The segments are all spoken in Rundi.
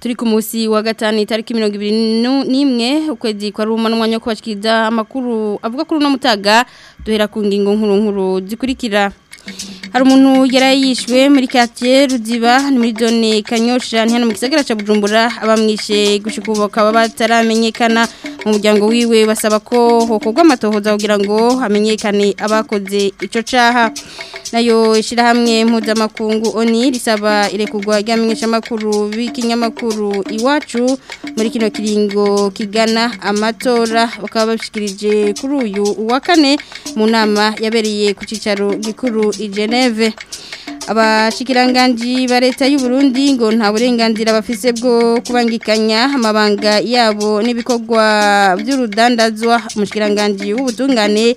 turi ku munsi wa gatanu itariki mirongo ibiri n'imwe ukwezi kwa rumanwa nyo kubashyikiza amakuru avuga kuri uno mutaga duhera ku ngingo nkuru nkuru zikurikira hari umuntu yari rudiba ni kanyosha ni hano mu gisagara cya bujumbura abamwishe gushikuboka baba bataramenyekana umuryango wiwe basaba ko hokorwa amatohoza kugira ngo hamenyekane abakoze icyo caha nayo ishyirahamwe mpuzamakungu oni risaba irekurwa ry'amenyeshamakuru b'ikinyamakuru iwacu muri kino kiringo kigana amatora bakaba babishikirije kuri uyu uwa kane mu nama yabereye ku cyicaro gikuru i geneve abashikiranganji ba leta y'u Burundi ngo nta burenganzira bafise bwo kubangikanya amabanga yabo n'ibikorwa by'urudandazwa umushyikiranganji w'ubutungane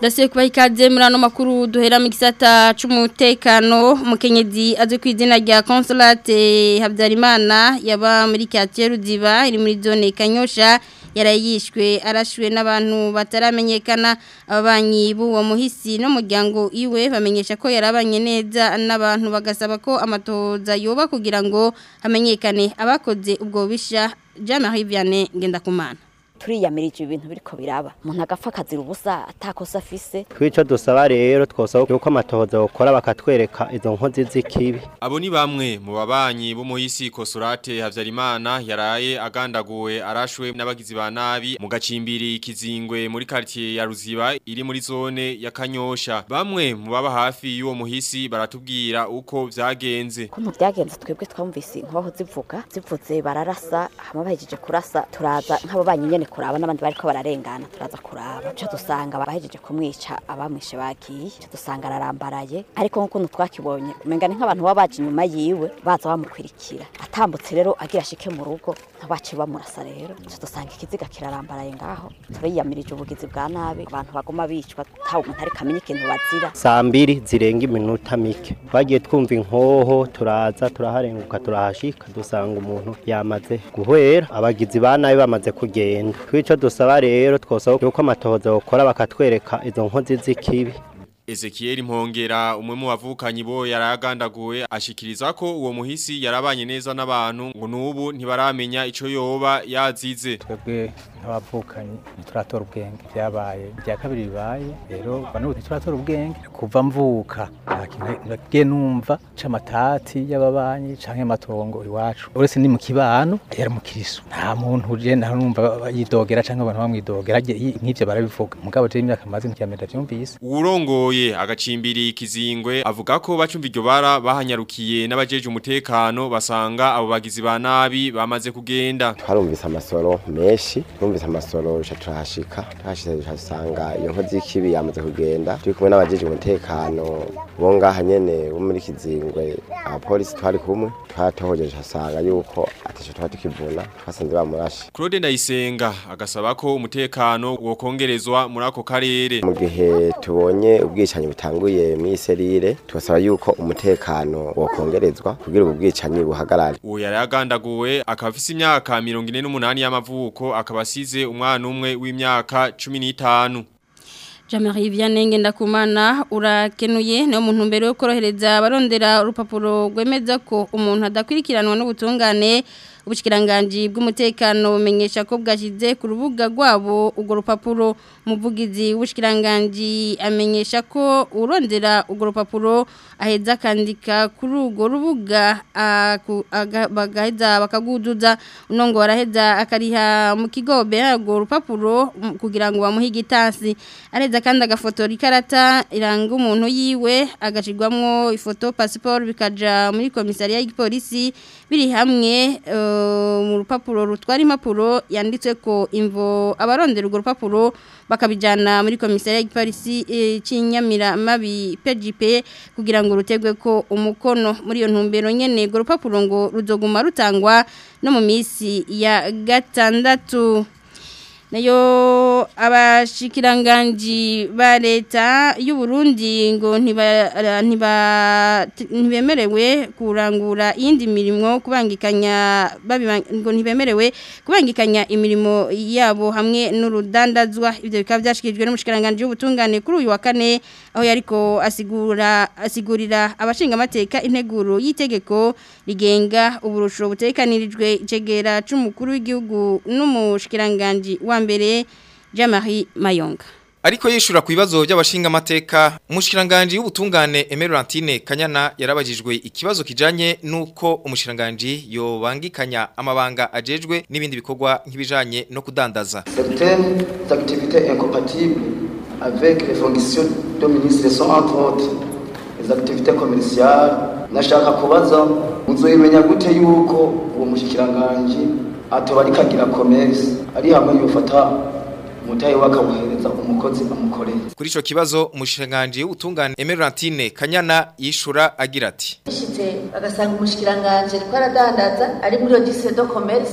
dasiye kuba ikaze muri makuru duhera mu gisata cy'umutekano umukenyezi azwi ku izina rya consolate eh, habyarimana yaba muri karitsiye rudiba iri muri zone kanyosha yarayishwe arashwe n'abantu bataramenyekana ababanyi b'uwo muhisi n'umuryango iwe bamenyesha ko yarabanye neza n'abantu bagasaba ko amatoza yoba kugira ngo amenyekane abakoze ubwo bishya jean marie vianney ngendakumana turiyamirije ibintu biriko biraba umuntu agapfa akazira ubusa atakosa afise twico dusaba rero twosaba yuko amatohoza bakora bakatwereka izo nkozi z'ikibi abo ni bamwe mu babanyi bo mu isi kosorate Havyarimana yaraye agandaguwe arashwe n'abagizi ba nabi mu gacimbiri kizingwe muri quartier ya Ruziba iri muri zone ya Kanyosha bamwe mu baba hafi y'uwo muhisi baratubwira uko vyagenze ko mu vyagenze twebwe twamvise inkoho zivuga zivuze bararasa hamwe bahejeje kurasa turaza nk'abo banyene kuraba n'abandi bariko bararengana turaza kuraba cyo dusanga bahejeje kumwica abamwishe bagiye cyo dusanga ararambaraye ariko nk'ukuntu twakibonye umenga ni nk'abantu baba baje inyuma yiwe baza bamukwirikira atambutse rero agira ashike mu rugo ntabaci bamurasa rero cyo dusanga ikiziga kirarambaraye ngaho turiyamirije ubugizi bwa nabi abantu baguma bicwa ntawe umuntu ariko amenye ikintu bazira saa mbiri zirenga iminota mike twagiye twumva inkoho turaza turaharenguka turahashika dusanga umuntu yamaze guhwera abagizi ba nabi bamaze kugenda tw'icyo dusaba rero twosaba yuko amatohoza bakora bakatwereka izo nkozi z'ikibi Ezekiyeli Mpongera umwe mu bavukanye bo yaragandaguwe ashikiriza ko uwo muhisi yarabanye neza n'abantu ngo nubu ntibaramenya ico yoba yazize nk'abavukanyi ntituratora ubwenge byabaye ibya kabiri bibaye rero n'ubu ntituratora ubwenge kuva mvuka ntabwo numva nca amatati y'ababanyi cyangwa amatongo iwacu uretse ni mu kibano yari umukirisu nta muntu uje nta numva yidogera cyangwa abantu bamwidogera nk'ibyo barabivuga mugabo je imyaka maze mu byumvise uwurongoye agacimbiri kizingwe avuga ko bacumva iryo bara bahanyarukiye n'abajeje umutekano basanga abo bagizi ba nabi bamaze kugenda harumvise amasoro menshi twumvise amasorosha turahashika turahashitse dusanga iyo nkozi y'ikibi yamaze kugenda turi kumwe n'abajejwe umutekano bo ngaha nyene bo muri kizingwe abapolisi twari kumwe twatohoje dusanga yuko ataco twari tukivuna twasanze bamurashe Claude Ndayisenga agasaba ko umutekano wokongerezwa muri ako karere mu gihe tubonye ubwicanyi butanguye muri serire tugasaba yuko umutekano wokongerezwa kugira ubu bwicanyi buhagarare uwo yari yagandaguwe akaba afise imyaka 48 y'amavuko akaba yasize umwana umwe w'imyaka cumi n'itanu jamari vianney ndakumana urakenuye niyo muntu mbere yo korohereza abarondera urupapuro rwemeza ko umuntu adakurikiranwa n'ubutungane ubushyikiranganji bw'umutekano bumenyesha ko bwashyize ku rubuga rwabo urwo rupapuro muvugizi w'ubushyikiranganji amenyesha ko urondera urwo rupapuro aheza akandika kuri urwo rubuga bagaheza bakaguduza uno ngo akariha mu kigo urwo rupapuro kugira ngo bamuhe igitasi areza kandi agafotora ikarata iranga umuntu yiwe agashyirwamo ifoto pasiporo bikaja muri komisariya y'igipolisi biri hamwe mu rupapuro rutwara impapuro yanditse ko imvo abarondera urwo bakabijyana muri komisiyo y'igipolisi cy'inyamiramabi eh, PGP kugira ngo rutegwe ko umukono muri iyo ntumbero nyine urwo ngo ruzoguma rutangwa no mu minsi ya gatandatu nayo abashikiranganji ba leta y'u Burundi ngo ntibemerewe kurangura iyindi mirimo kubangikanya ngo ntibemerewe kubangikanya imirimo yabo hamwe n'urudandazwa ibyo bikaba byashikirijwe n'umushikiranganji w'ubutungane kuri uyu wa kane aho yariko asigura asigurira abashingamateka integuro y'itegeko rigenga uburusho butekanirijwe cegera cyumukuru w'igihugu n'umushikiranganji wa n'iterambere Jamari Mayonga Ariko yishura ku bibazo by'abashinga amateka umushikiranganje y'ubutungane Emerantine Kanyana yarabajijwe ikibazo kijanye nuko umushikiranganje yobangikanya amabanga ajejwe n'ibindi bikorwa nk'ibijanye no kudandaza. Certaines activités incompatibles avec les fonctions de ministre sont entre autres les activités commerciales. Nashaka kubaza muzoyimenya gute yuko uwo mushikiranganje atobarikagira commerce ari hamwe yofata mutayi wakamuhereza umukozi amukoreye kuri ico kibazo umushinganje utungane Emerantine Kanyana yishura agira ati yashitse agasanga umushikiranganje ko aradandaza ari muri Odisse do Commerce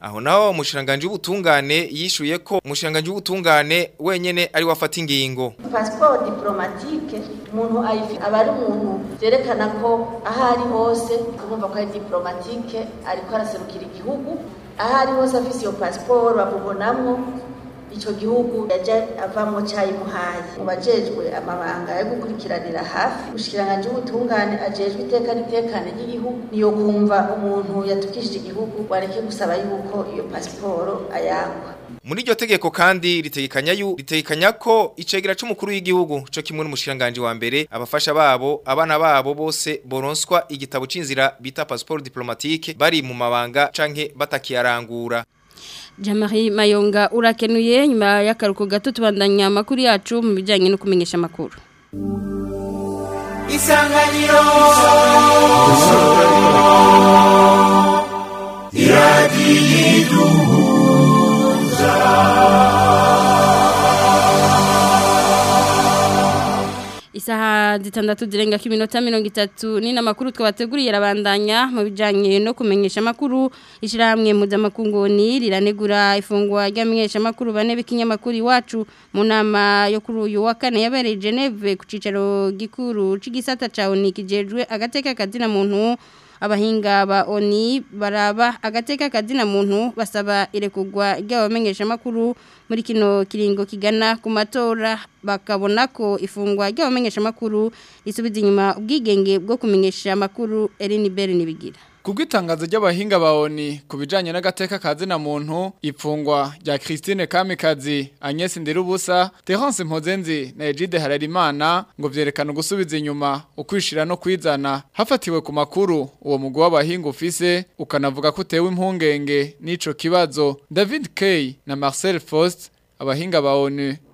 aho naho umushiranganji w'ubutungane yishuye ko umushiranganji w'ubutungane wenyene ari wafata ingingo passport diplomatique umuntu aba ari umuntu byerekana ko ahari hose kumva ko ari diplomatique ariko araserukira igihugu ahari hose afise iyo passport bamubonamwo icyo gihugu yaje avamo cyayimuhaye mu bajejwe amabanga yo gukurikiranira hafi ubushikiranganje ubutungane ajejwe iteka n'itekane ry'igihugu niyo kumva umuntu yatukishije igihugu wareke gusaba yuko iyo pasiporo ayangwa muri iryo tegeko kandi ritegekanya yu ritegekanya ko icegera c'umukuru w'igihugu co kimwe n'umushiranganje wa mbere abafasha babo abana babo bose boronswa igitabo c'inzira bita passeport diplomatique bari mu mabanga canke batakiyarangura jamari mayonga urakenuye nyuma y'akaruko gato tubandanya amakuru yacu mu bijyanye no kumenyesha amakuru isanganiro iradiyo iduhuza isaha zitandatu zirenga ko iminota mirongo itatu nina n'amakuru twabateguriye arabandanya mu bijyanye no kumenyesha amakuru ishyirahamwe mpuzamahanga riranegura ifungwa ry'abamenyeshamakuru bane b'ikinyamakuru iwacu mu nama yo kuri uyu wa kane yabereye geneve ku cyicaro gikuru cy'igisata cya unike gejwe agateka kazina muntu abahinga ba oni baraba agateka kadina muntu basaba irekugwa makuru muri kino kiringo kigana ku matora bakabona ko ifungwa makuru risubiza inyuma ubwigenge bwo kumenyesha amakuru Erin Bell nibigira kubw'itangazo ry'abahinga baoni ONI ku bijanye n'agateka kazina muntu ifungwa ya Christine Kamikazi Agnes Ndirubusa Terence Mpozenzi na Egide Hararimana ngo vyerekana gusubiza inyuma ukwishira no kwizana hafatiwe ku makuru uwo mugwi w'abahinga ufise ukanavuga ko impungenge n'ico kibazo David K na Marcel Faust abahinga ba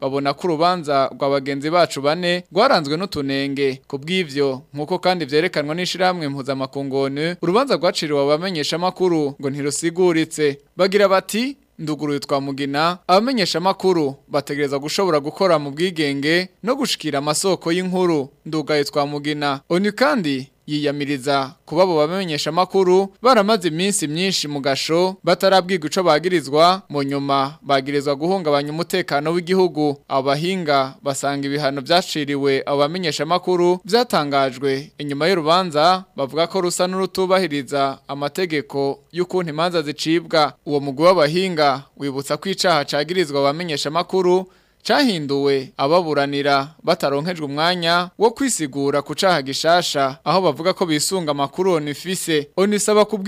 babona ko urubanza rwa bagenzi bacu bane rwaranzwe n'utunenge kubw'ivyo nkuko kandi byerekanwa n'ishiramwe mpuzamakungu ONU urubanza rwaciriwe abamenyesha makuru ngo ntirusiguritse bagira bati nduguru yitwa mugina abamenyesha makuru bategereza gushobora gukora mu bwigenge no gushikira amasoko y'inkuru nduga yitwa mugina oni kandi yiyamiriza kubabo bamenyesha makuru baramaze iminsi myinshi mu gasho batarabwiga ico bagirizwa mu nyuma bagirizwa guhungabanya umutekano w'igihugu abahinga basanga ibihano byaciriwe abo makuru byatangajwe inyuma y'urubanza bavuga ko rusa n'urutubahiriza amategeko y'ukuntu imanza zicibwa uwo mugwi w'abahinga wibutsa kwicaha cagirizwa abamenyesha makuru cyahinduwe ababuranira bataronkejwe umwanya wo kwisigura ku cyaha gishasha aho bavuga ko bisunga amakuru onifise onisaba ku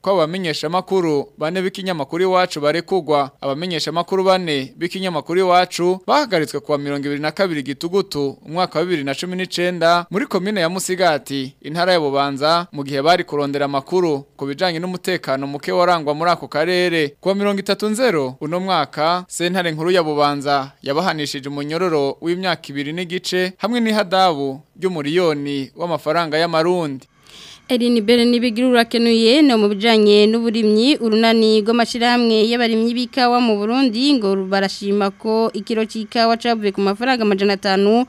ko abamenyeshamakuru bane b'ikinyamakuru iwacu barekugwa abamenyeshamakuru bane b'ikinyamakuru iwacu bahagaritswe kuwa mirongo ibiri na kabiri gitugutu umwaka wa bibiri na cumi n'icenda muri komine ya musigati intara ya bubanza mu gihe bari kurondera amakuru ku bijanye n'umutekano muke warangwa muri ako karere kwa mirongo itatu nzero uno mwaka sentare nkuru ya bubanza yabahanishije umunyororo w'imyaka ibiri n'igice hamwe n'ihadabu ry'umuriyoni w'amafaranga ya’ y'amarundi Erin Bere nibigira urakenuye no mu bijanye n'uburimyi urunani rw'amashirahamwe y'abarimyi b'ikawa mu Burundi ngo barashima ko ikiro cy'ikawa cavuye ku mafaranga 500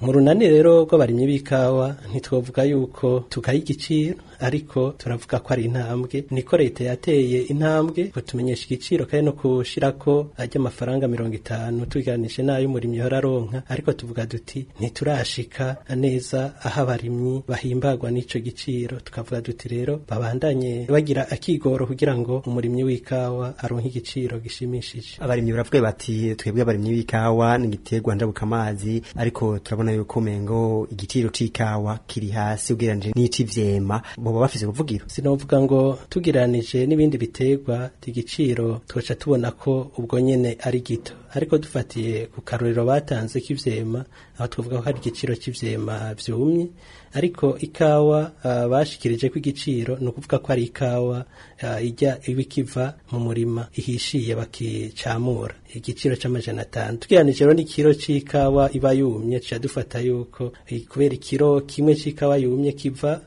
mu runani rero rw'abarimyi b'ikawa ntitwovuga yuko tukayiha igiciro ariko turavuga ko ari intambwe niko leta yateye intambwe ngo kutumenyesha igiciro kandi no ajya amafaranga mirongo itanu tugereranije n'ay'umurimyi yahora aronka ariko tuvuga duti ntiturashika neza aho abarimyi bahimbagwa n'ico giciro tukavuga duti rero babandanye bagira akigoro kugira ngo umurimyi w'ikawa aronke igiciro gishimishije abarimyi baravuga bati twebwe abarimyi b'ikawa n'igiterwa ndabuka amazi ariko turabona urabona yuko umengo igiciro c'ikawa kiri hasi ugereranije n'ici vyema boba bafise kuvugiro sinovuga ngo tugiranije n'ibindi biterwa igiciro twoca tubona ko ubwo nyene ari gito ariko dufatiye ku karorero batanze k'ivyema aho twavuga ko hari igiciro c'ivyema vyumye ariko ikawa ah, bashikirije ko igiciro ni ukuvuga ko ari ikawa ah, ijya iba ikiva mu murima ihishiye bakicamura igiciro cy'amajana atanu tugereranije rero n'ikiro cy'ikawa iba yumye kiradufata yuko eh, kubera ikiro kimwe cy'ikawa yumye kiva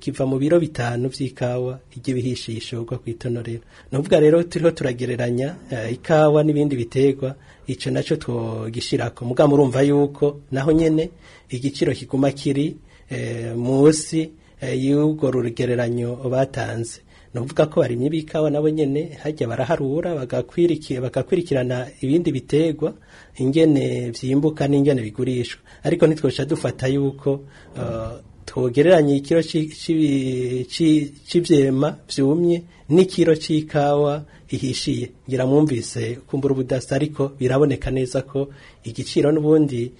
kiva mu biro bitanu by'ikawa iby'ibihishiye ishobwa ku itonorero ni ukuvuga rero turiho turagereranya eh, ikawa n'ibindi biterwa icyo nacyo twogishyira ko mugabo urumva yuko naho nyine igiciro kiguma kiri Eh, munsi eh, y'ubwo rugereranyo batanze ni ukuvuga ko barimye b'ikawa nabo nyine hajya baraharura bagakurikirana ibindi bitegwa ingene byimbuka n'ingene bigurishwa ariko ntitwosha dufata yuko eh, twogereranya ikiro cy'ibyema byumye n'ikiro cy'ikawa ihishiye ngira mwumvise kumbura ubudasa ariko biraboneka neza ko igiciro n'ubundi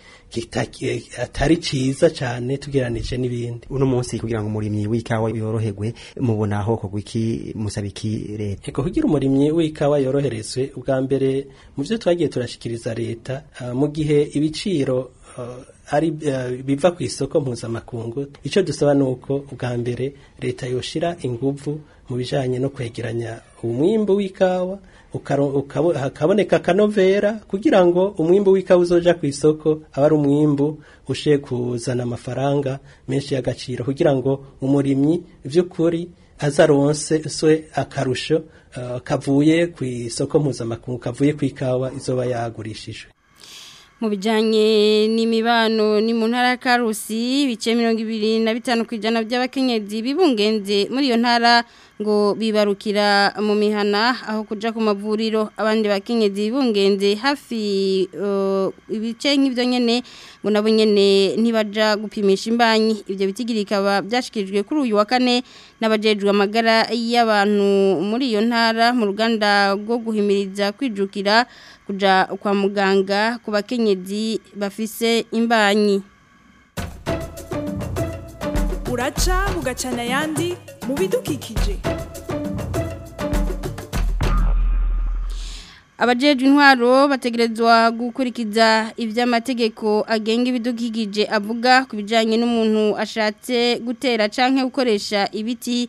atari cyiza cyane tugeranije n'ibindi uno munsi kugira ngo umurimyi w'ikawa yoroherwe mubona aho kugwiki musaba iki leta ego kugira umurimyi w'ikawa yoroherezwe ubwa mbere mu byo twagiye turashyikiriza leta ah, mu gihe ibiciro ah, ari ah, biva ku isoko mpuzamakungu icyo dusaba ni uko ubwa mbere leta yoshira inguvu mu bijyanye no kwegeranya umwimbu w'ikawa hakaboneka akanovera kugira ngo umwimbu w'ikawa uzoja ku isoko aba ari umwimbu ushe kuzana amafaranga menshi y'agaciro kugira ngo umurimyi by'ukuri azaronse swe akarusho eh, kavuye ku isoko mpuzamakungu kavuye ku ikawa izoba yagurishijwe mu bijyanye n'imibano ni mu ntara ya karusi biciye mirongo ibiri na bitanu ku ijana by'abakenyezi bibungenze muri iyo ntara ngo bibarukira mu mihana aho kujya ku mavuriro abandi bakenyezi bibungenze hafi ibice nk'ibyo nyine ngo nabo nyine gupimisha imbanyi ibyo bitigiri bikaba byashyikirijwe kuri uyu wa kane n'abajejwe amagara y'abantu muri iyo ntara mu ruganda rwo guhimiriza kwijukira kujya kwa muganga ku bakenyezi bafise imbanyi uraca ugacana ayandi mu bidukikije abajejwe intwaro bategerezwa gukurikiza iby'amategeko agenga ibidukigije avuga ku bijyanye n'umuntu ashatse gutera canke gukoresha ibiti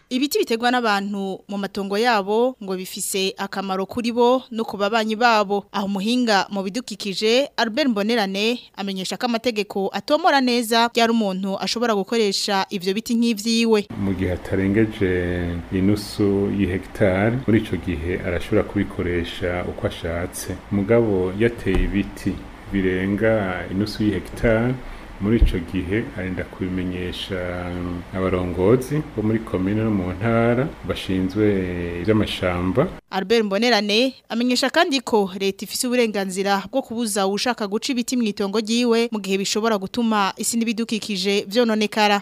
ibiti bitegwa n'abantu mu matongo yabo ngo bifise akamaro kuri bo no ku babo aho umuhinga mu bidukikije Albert Mbonerane amenyesha ko amategeko atomora neza byari umuntu ashobora gukoresha ivyo biti nk'ivyiwe mu gihe atarengeje inusu y'ihegitari muri ico gihe arashobora kubikoresha uko ashatse mugabo yateye ibiti birenga inusu y'ihegitari muri icyo gihe arinda kubimenyesha mm, abarongozi bo muri komine no mu ntara bashinzwe iby'amashamba Albert Mbonerane amenyesha kandi ko leta ifise uburenganzira bwo kubuza ushaka guca ibiti mu itongo ryiwe mu gihe bishobora gutuma isi n'ibidukikije vyononekara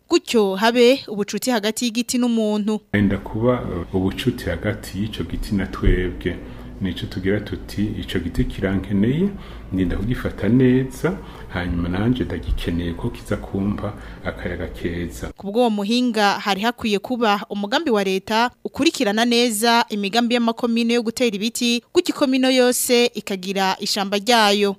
gutyo habe ubucuti hagati y'igiti n'umuntu. Enda kuba ubucuti hagati y'ico giti na twebwe. nicyo tugira tuti icyo giti kirankeneye ndinda kugifata neza hanyuma nanjye ndagikeneye ko kiza kumva akayaga keza ku bw'uwo muhinga hari hakwiye kuba umugambi wa leta ukurikirana neza imigambi y'amakomine yo gutera ibiti kuko ikomino yose ikagira ishyamba ryayo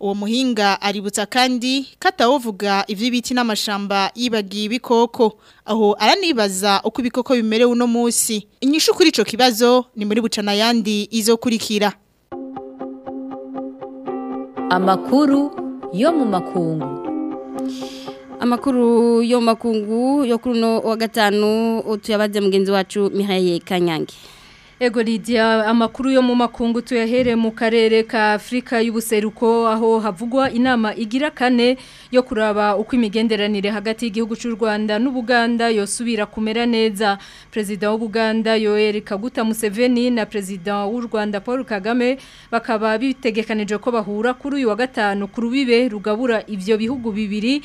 uwo muhinga aributsa kandi katawovuga iby'ibiti n'amashamba yibagiye ibikoko aho aranibaza uko ibikoko bimerewe uno munsi inyishu kuri icyo kibazo ni muri bucana yandi izokurikira amakuru yo mu makungu amakuru yo makungu yokuruno kuri uno wa gatanu mugenzi wacu mihaye kanyange Ego Lydia amakuru yo mu makungu tuyahere mu karere ka Afrika y'ubuseruko aho havugwa inama igira kane yo kuraba uko imigenderanire hagati y'igihugu cy'u Rwanda n'Ubuganda yosubira kumera neza President w'Ubuganda Yoweri Kaguta Museveni na President w'u Rwanda Paul Kagame bakaba bitegekanije ko bahura kuri uyu wa gatanu ku rubibe rugabura ibyo bihugu bibiri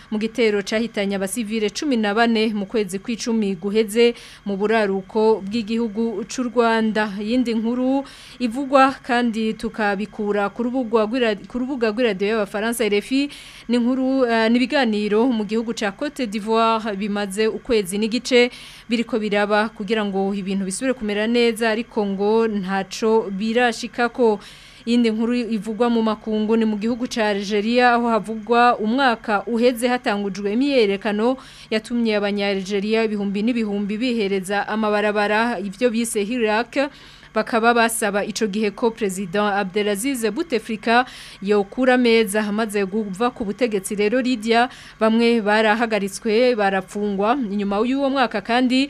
mu gitero cahitanye abasivile 14 mu kwezi kw'icumi guheze mu buraruko bw'igihugu cy'u Rwanda yindi nkuru ivugwa kandi tukabikura ku rubuga rubuga rw'iradiyo y'abafaransa refi ni inkuru eh, n'ibiganiro mu gihugu cya cote d'ivoire bimaze ukwezi n'igice biriko biraba kugira ngo ibintu bisubire kumera neza ariko ngo ntaco ko Iyindi nkuru ivugwa mu makungu ni mu gihugu cya Algeria aho havugwa umwaka uheze hatangujwe imyiyerekano yatumye abanyarigeria ibihumbi n'ibihumbi bihereza amabarabara ibyo bise hirake bakaba basaba ico gihe ko president Abdelaziz Bouteflika yokura meza hamaze guva ku butegetsi rero Lydia bamwe barahagaritswe barapfungwa inyuma y'uwo mwaka kandi